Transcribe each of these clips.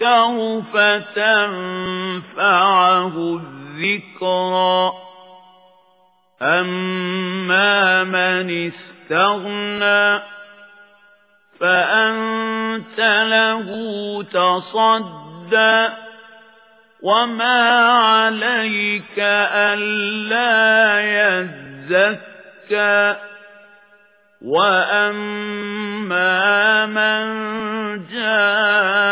يذكر فتنفعه الذكرى أما من استغنى فأنت له تصدى وما عليك ألا يزكى وأما من جاءك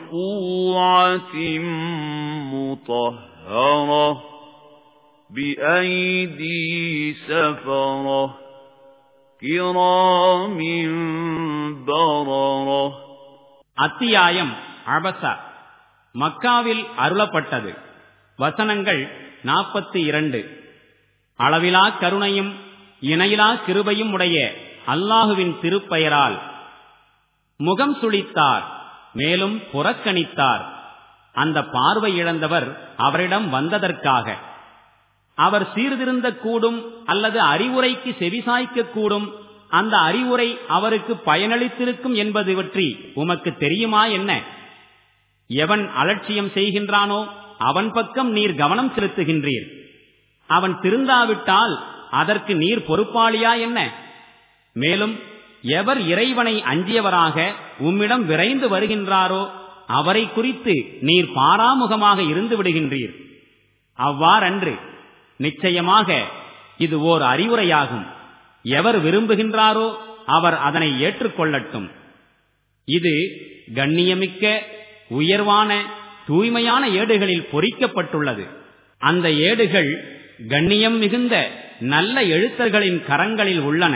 مرفوعة مطهرة بأيدي سفرة كرام بررة அத்தியாயம் அபச மக்காவில் அருளப்பட்டது வசனங்கள் நாற்பத்தி இரண்டு அளவிலா கருணையும் இணையிலா கிருபையும் உடைய அல்லாஹுவின் திருப்பெயரால் முகம் சுளித்தார் மேலும் புறக்கணித்தார். அந்த பார்வை இழந்தவர் அவரிடம் வந்ததற்காக. அவர் சீர்திருந்த கூடும் அல்லது அறிவுரைக்கு செவிசாய்க்க கூடும். அந்த அறிவுரை அவருக்கு பயனளித்திருக்கும் என்பது பற்றி உமக்கு தெரியுமா என்ன? எவன் அலட்சியம் செய்கின்றானோ அவன் பக்கம் நீர் கவனம் செலுத்துகின்றீர். அவன் திருந்தாவிட்டால் அதற்கு நீர் பொறுப்பாளியா என்ன? மேலும் எவர் இறைவனை அஞ்சியவராக உம்மிடம் விரைந்து வருகின்றாரோ அவரை குறித்து நீர் பாராமுகமாக இருந்து விடுகின்றீர். அவ்வாறன்று நிச்சயமாக இது ஓர் அறிவுரையாகும். எவர் விரும்புகின்றாரோ அவர் அதனை ஏற்றுக்கொள்ளட்டும். இது கண்ணியமிக்க உயர்வான தூய்மையான ஏடுகளில் பொறிக்கப்பட்டுள்ளது. அந்த ஏடுகள் கண்ணியம் மிகுந்த நல்ல எழுத்தர்களின் கரங்களில் உள்ளன.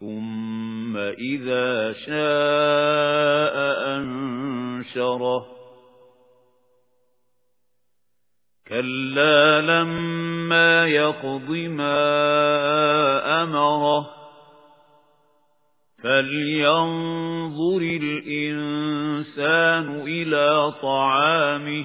ثم إذا شاء أنشره كلا لما يقض ما أمره فلينظر الإنسان إلى طعامه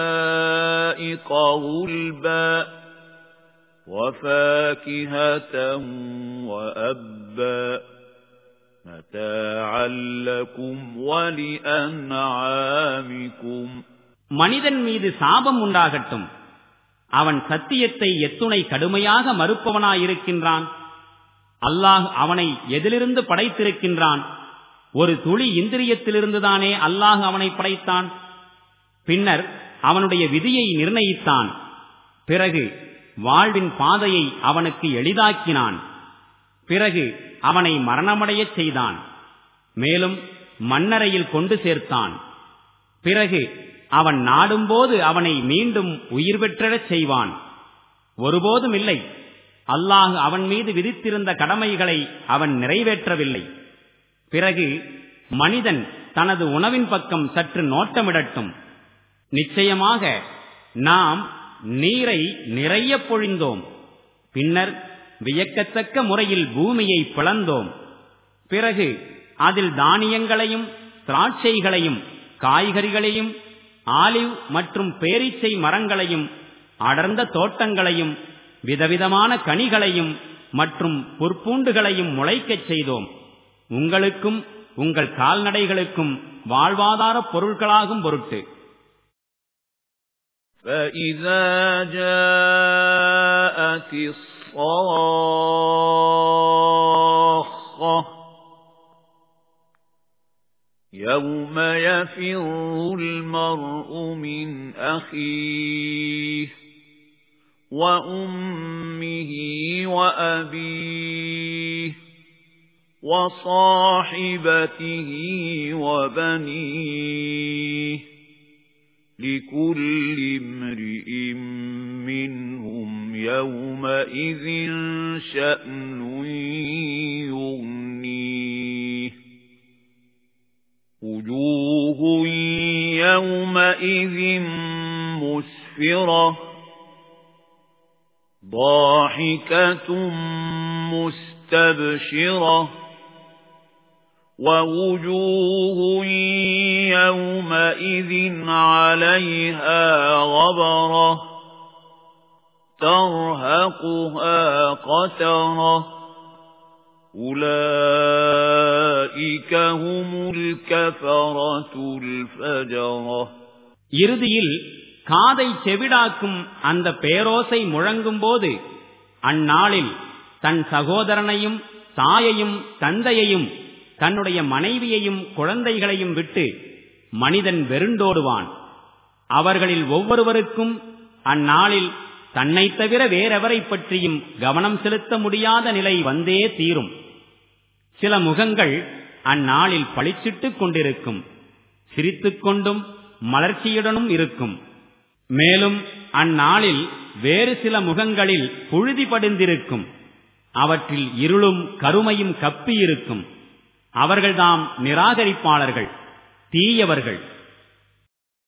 وحدائق غلبا وفاكهة وأبا متاعا لكم ولأنعامكم மனிதன் மீது சாபம் உண்டாகட்டும் அவன் சத்தியத்தை எத்துணை கடுமையாக மறுப்பவனாயிருக்கின்றான் அல்லாஹ் அவனை எதிலிருந்து படைத்திருக்கின்றான் ஒரு துளி இந்திரியத்திலிருந்துதானே அல்லாஹ் அவனை படைத்தான் பின்னர் அவனுடைய விதியை நிர்ணயித்தான். பிறகு வாழ்வின் பாதையை அவனுக்கு எளிதாக்கினான். பிறகு அவனை மரணமடையச் செய்தான். மேலும் மன்னரையில் கொண்டு சேர்த்தான். பிறகு அவன் நாடும்போது அவனை மீண்டும் உயிர் பெற்றழச் செய்வான். ஒருபோதும் இல்லை. அல்லாஹ் அவன் மீது விதித்திருந்த கடமைகளை அவன் நிறைவேற்றவில்லை. பிறகு மனிதன் தனது உணவின் பக்கம் சற்று நோட்டமிடட்டும். நிச்சயமாக நாம் நீரை நிறைய பொழிந்தோம். பின்னர் வியக்கத்தக்க முறையில் பூமியை பிளந்தோம். பிறகு அதில் தானியங்களையும் திராட்சைகளையும் காய்கறிகளையும் ஆலிவ் மற்றும் பேரீச்சை மரங்களையும் அடர்ந்த தோட்டங்களையும் விதவிதமான கனிகளையும் மற்றும் பொற்பூண்டுகளையும் முளைக்கச் செய்தோம். உங்களுக்கும் உங்கள் கால்நடைகளுக்கும் வாழ்வாதார பொருட்களாகும் பொருட்டு. فَإِذَا جَاءَتِ الصَّاخَّةُ يَوْمَ يَفِرُّ الْمَرْءُ مِنْ أَخِيهِ وَأُمِّهِ وَأَبِيهِ وَصَاحِبَتِهِ وَبَنِيهِ لِكُلِّ امْرِئٍ مِّنْهُمْ يَوْمَئِذٍ شَأْنٌ يُغْنِيهِ. وُجُوهٌ يَوْمَئِذٍ مُسْفِرَةٌ ضَاحِكَةٌ مُسْتَبْشِرَةٌ. وَوُجُوهٌ يَوْمَئِذٍ عَلَيْهَا غَبَرَةٌ تَرْهَقُهَا قَتَرَةٌ أُولَئِكَ هُمُ الْكَفَرَةُ الْفَجَرَةُ இறுதியில் காதை செவிடாக்கும் அந்த பேரோசை முழங்கும்போது அந்நாளில் தன் சகோதரனையும் தாயையும் தந்தையையும் தன்னுடைய மனைவியையும் குழந்தைகளையும் விட்டு மனிதன் வெருண்டோடுவான் அவர்களில் ஒவ்வொருவருக்கும் அந்நாளில் தன்னை தவிர வேறெவரை பற்றியும் கவனம் செலுத்த முடியாத நிலை வந்தே தீரும். சில முகங்கள் அந்நாளில் பளிச்சிட்டுக் கொண்டிருக்கும் சிரித்துக் கொண்டும் மலர்ச்சியுடனும் இருக்கும். மேலும் அந்நாளில் வேறு சில முகங்களில் புழுதி படிந்திருக்கும். அவற்றில் இருளும் கருமையும் கப்பியிருக்கும். அவர்கள்தாம் நிராகரிப்பாளர்கள் தீயவர்கள்.